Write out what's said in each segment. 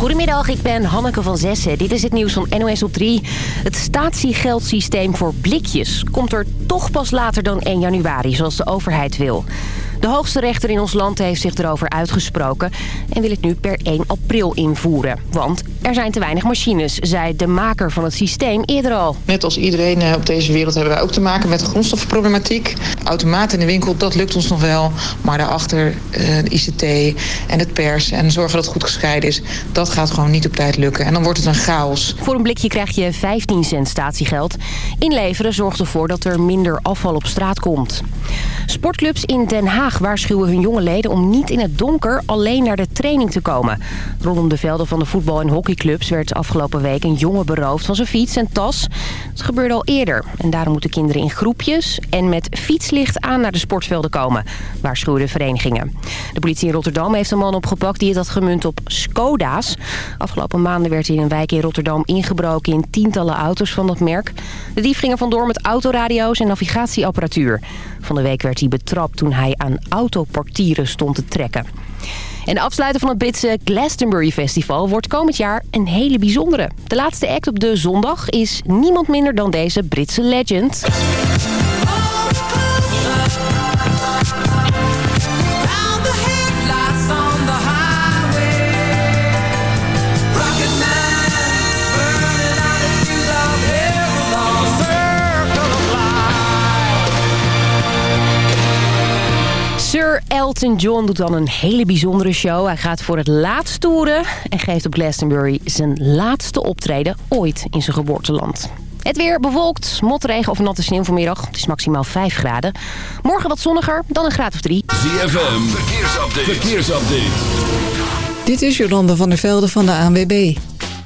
Goedemiddag, ik ben Hanneke van Zessen. Dit is het nieuws van NOS op 3. Het statiegeldsysteem voor blikjes komt er toch pas later dan 1 januari, zoals de overheid wil. De hoogste rechter in ons land heeft zich erover uitgesproken... en wil het nu per 1 april invoeren. Want er zijn te weinig machines, zei de maker van het systeem eerder al. Net als iedereen eh, op deze wereld hebben wij ook te maken met grondstoffenproblematiek. Automaat in de winkel, dat lukt ons nog wel. Maar daarachter uh, de ICT en het pers en zorgen dat het goed gescheiden is... dat gaat gewoon niet op tijd lukken. En dan wordt het een chaos. Voor een blikje krijg je 15 cent statiegeld. Inleveren zorgt ervoor dat er minder afval op straat komt. Sportclubs in Den Haag waarschuwen hun jonge leden om niet in het donker alleen naar de training te komen. Rondom de velden van de voetbal- en hockeyclubs werd afgelopen week een jongen beroofd van zijn fiets en tas. Het gebeurde al eerder en daarom moeten kinderen in groepjes en met fietslicht aan naar de sportvelden komen, waarschuwen de verenigingen. De politie in Rotterdam heeft een man opgepakt die het had gemunt op Skoda's. Afgelopen maanden werd in een wijk in Rotterdam ingebroken in tientallen auto's van dat merk. De dief ging er vandoor met autoradio's en navigatieapparatuur. Van de week werd hij betrapt toen hij aan autoportieren stond te trekken. En de afsluiter van het Britse Glastonbury Festival wordt komend jaar een hele bijzondere. De laatste act op de zondag is niemand minder dan deze Britse legend. Sir Elton John doet dan een hele bijzondere show. Hij gaat voor het laatst toeren en geeft op Glastonbury zijn laatste optreden ooit in zijn geboorteland. Het weer bewolkt, motregen of natte sneeuw vanmiddag. Het is maximaal 5 graden. Morgen wat zonniger, dan een graad of 3. ZFM, verkeersupdate. verkeersupdate. Dit is Jolanda van der Velde van de ANWB.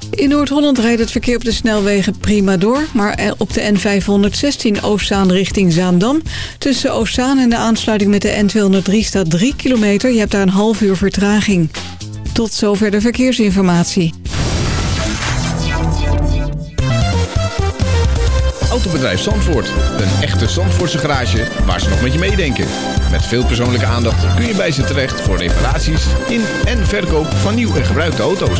In Noord-Holland rijdt het verkeer op de snelwegen prima door... maar op de N516 Oostzaan richting Zaandam... tussen Oostzaan en de aansluiting met de N203 staat 3 kilometer. Je hebt daar een half uur vertraging. Tot zover de verkeersinformatie. Autobedrijf Zandvoort. Een echte Zandvoortse garage waar ze nog met je meedenken. Met veel persoonlijke aandacht kun je bij ze terecht... voor reparaties in en verkoop van nieuw en gebruikte auto's.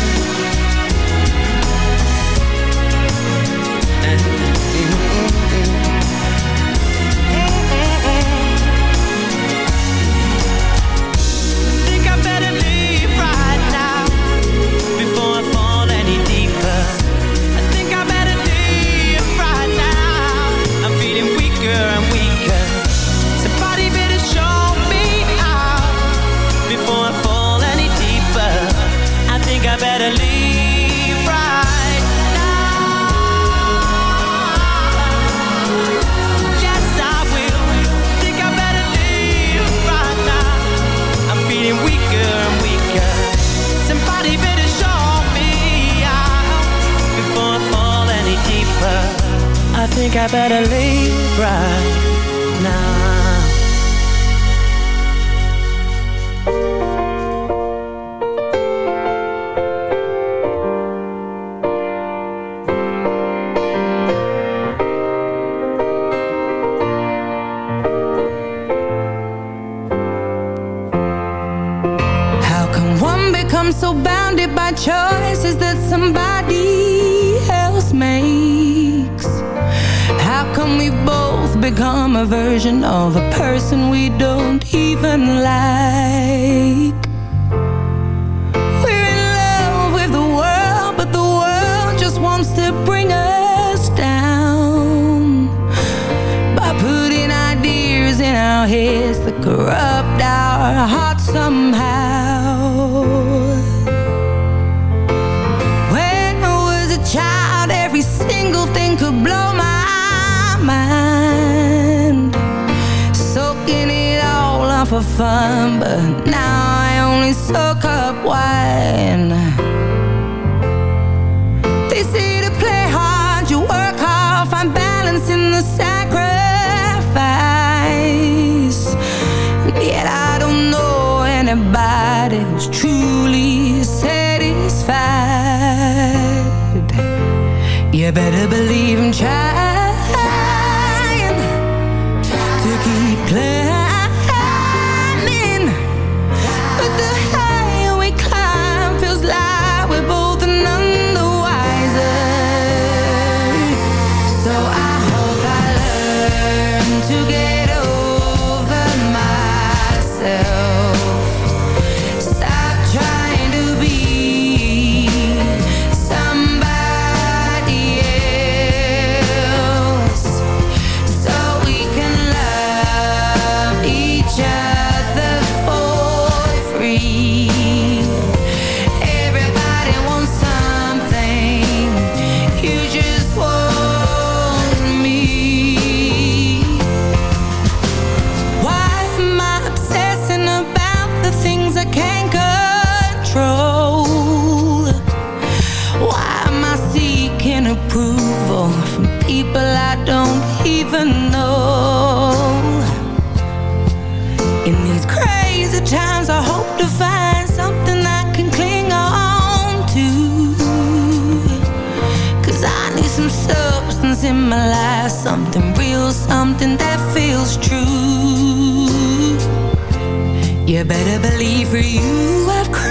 Better believe for you I've cried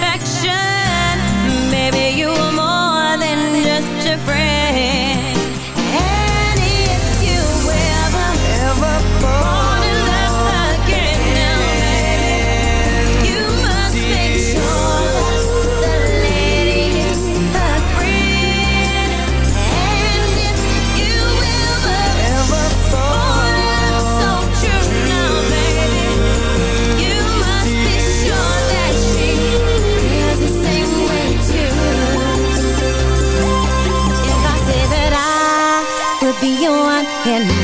and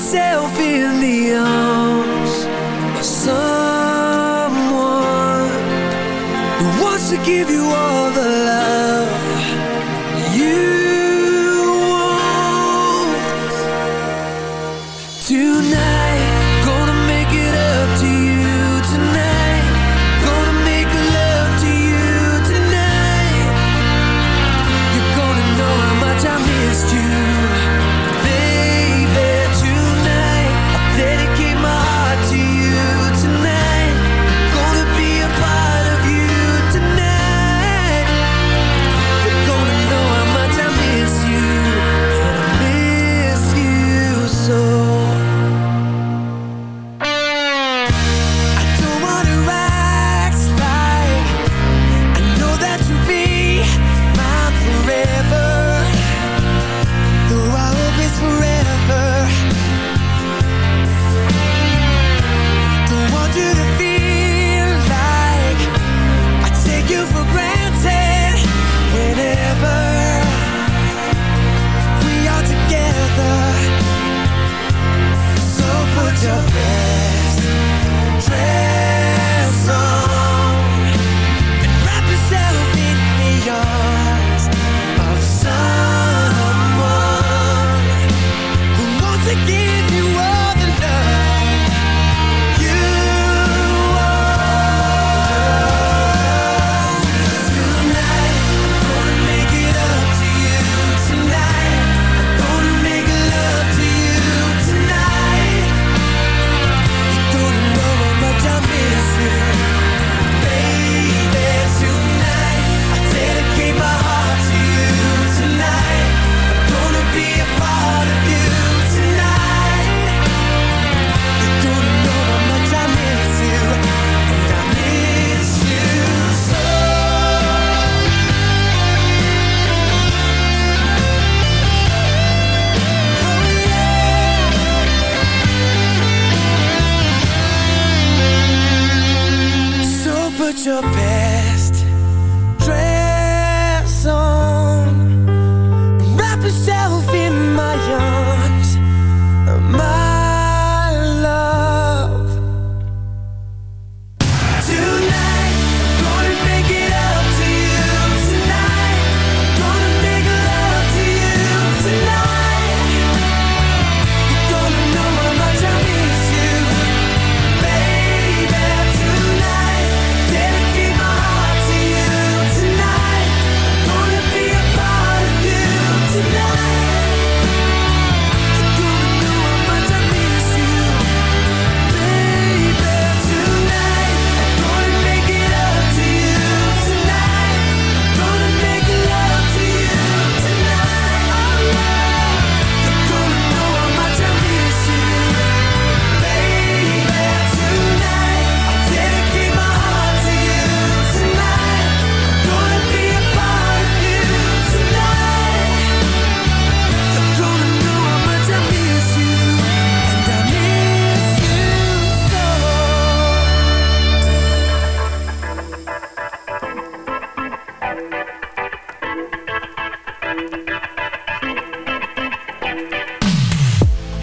yourself in the arms of someone who wants to give you all.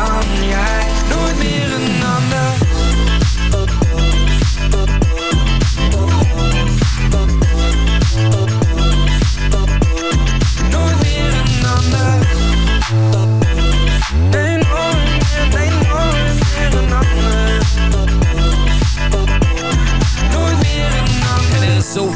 Dan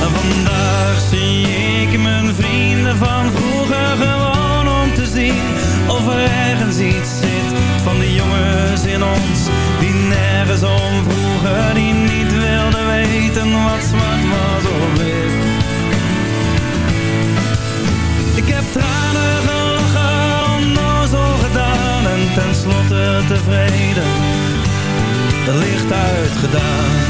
Vandaag zie ik mijn vrienden van vroeger gewoon om te zien Of er ergens iets zit van de jongens in ons Die nergens om vroeger die niet wilden weten wat zwart was of wit. Ik heb tranen gelachen, onnozel gedaan en tenslotte tevreden. Licht uitgedaan.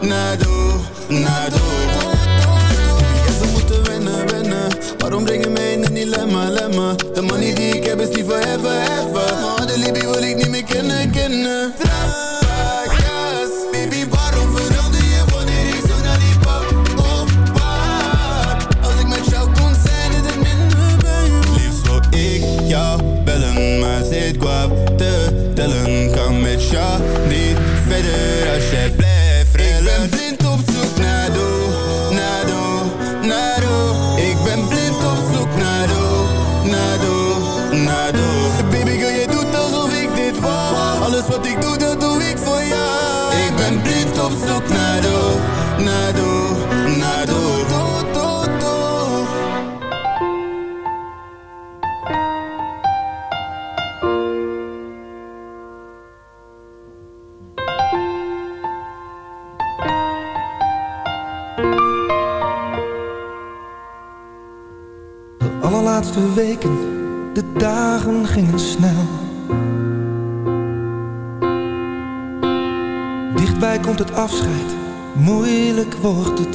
Nado, nado Ja, ze moeten wennen, wennen. Waarom breng je mij in een dilemma, lemma? De money die ik heb is die forever, ever Maar oh, de Libby wil ik niet meer kennen, kennen.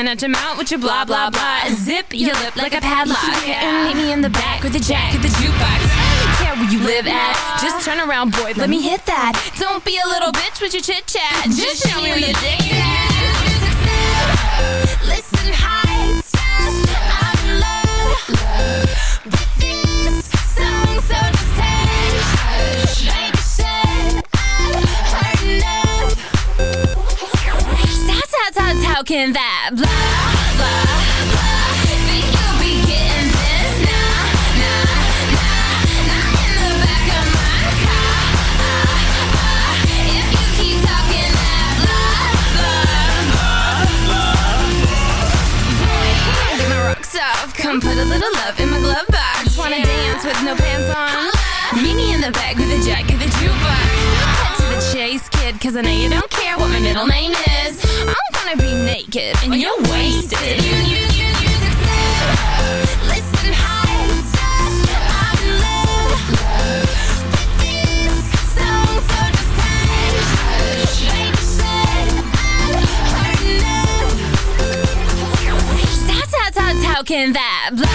Coming at your mouth with your blah blah blah. Zip your lip like a padlock. And meet me in the back with the jack of the jukebox. I don't care where you live at. Just turn around, boy. Let me hit that. Don't be a little bitch with your chit chat. Just show me where your dick is. Listen, high how that blah, blah, blah. Think you'll be getting this? Nah, nah, nah Not in the back of my car. If you keep talking that blah, blah, blah. Boy, come get my rocks off Come put a little love in my glove box. Wanna dance with no pants on? Meet me in the back with a jack of the jukebox. Cut to the Cause I know you don't care what my middle name is I'm gonna be naked and you're wasted You, you, you, you Listen, high I'm love this so I've that blah,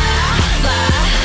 blah